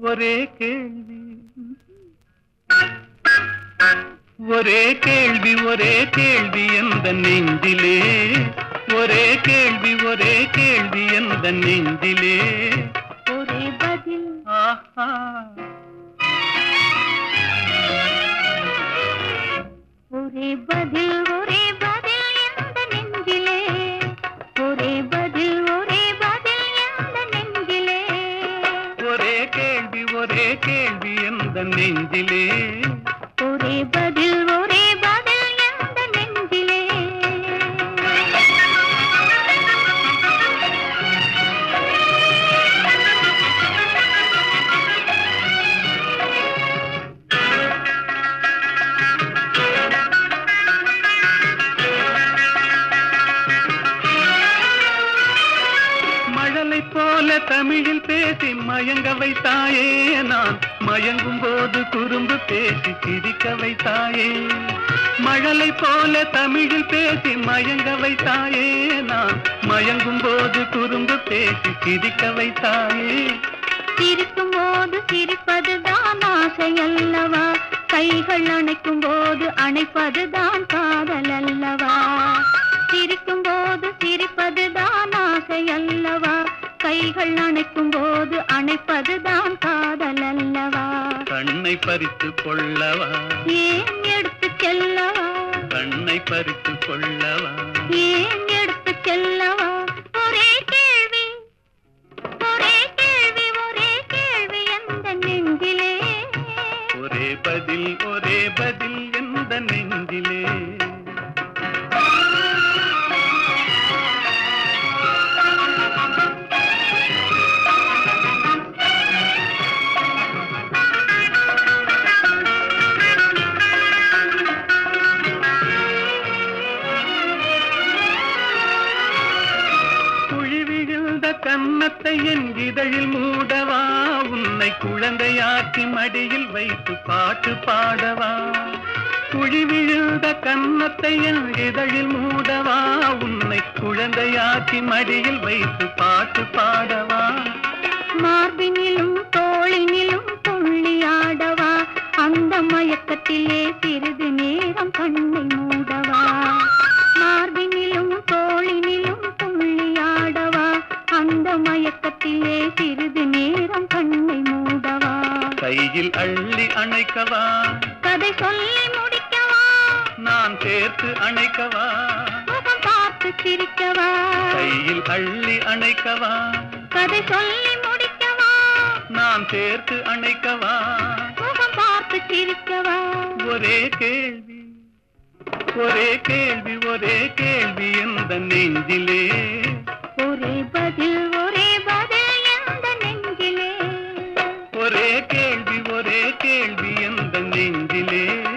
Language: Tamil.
ஒரே கேள்வி. ஒரே கேள்வி ஒரே கேள்வி எந்த நெஞ்சிலே? ஒரே கேள்வி ஒரே கேள்வி எந்த நெஞ்சிலே? ஒரே பதில். ஆஹா. கேள்வி ஒரே கேள்வி எந்த நெஞ்சிலே? ஒரே மழலை போல தமிழில் பேசி மயங்க வைத்தாயே நான். மயங்கும் போது குறும்பு பேசி சிரிக்க வைத்தாயே. மழலை போல தமிழில் பேசி மயங்க வைத்தாயே நான். மயங்கும் போது குறும்பு பேசி சிரிக்க வைத்தாயே. சிரிக்கும் போது சிரிப்பதுதான் ஆசை அல்லவா? கைகள் அணைக்கும் போது அணைப்பதுதான் காதல் அல்லவா? கைகள் அணைக்கும் போது அணைப்பதுதான் காதல் அல்லவா கண்ணை பறித்து கொள்ளவா? ஏன் எடுத்து செல்லவா? கண்ணை பறித்து கொள்ளவா? ஏன் எடுத்து செல்லவா? ஒரே கேள்வி ஒரே கேள்வி ஒரே கேள்வி எந்த நெஞ்சிலே? ஒரே பதில் ஒரே பதில் எந்த நெஞ்சிலே? கன்னத்தை என் இதழில் மூடவா? உன்னை குழந்தையாக்கி மடியில் வைத்து பாட்டு பாடவா? குழி விழுந்த கன்னத்தை என் இதழில் மூடவா? உன்னை குழந்தையாக்கி மடியில் வைத்து பாட்டு பாடவா? மார்பினிலும் மயக்கத்திலே சிறிது நேரம் கண்ணை மூடவா? கையில் அள்ளி அணைக்கவா? கதை சொல்லி முடிக்கவா? நான் சேர்த்து அணைக்கவா? முகம் பார்த்து சிரிக்கவா? கையில் அள்ளி அணைக்கவா? கதை சொல்லி முடிக்கவா? நான் சேர்த்து அணைக்கவா? முகம் பார்த்து சிரிக்கவா? ஒரே கேள்வி ஒரே கேள்வி ஒரே கேள்வி எந்த நெஞ்சிலே? ஒரே பதில் கேள்வி ஒரே கேள்வி எந்த நெஞ்சிலே?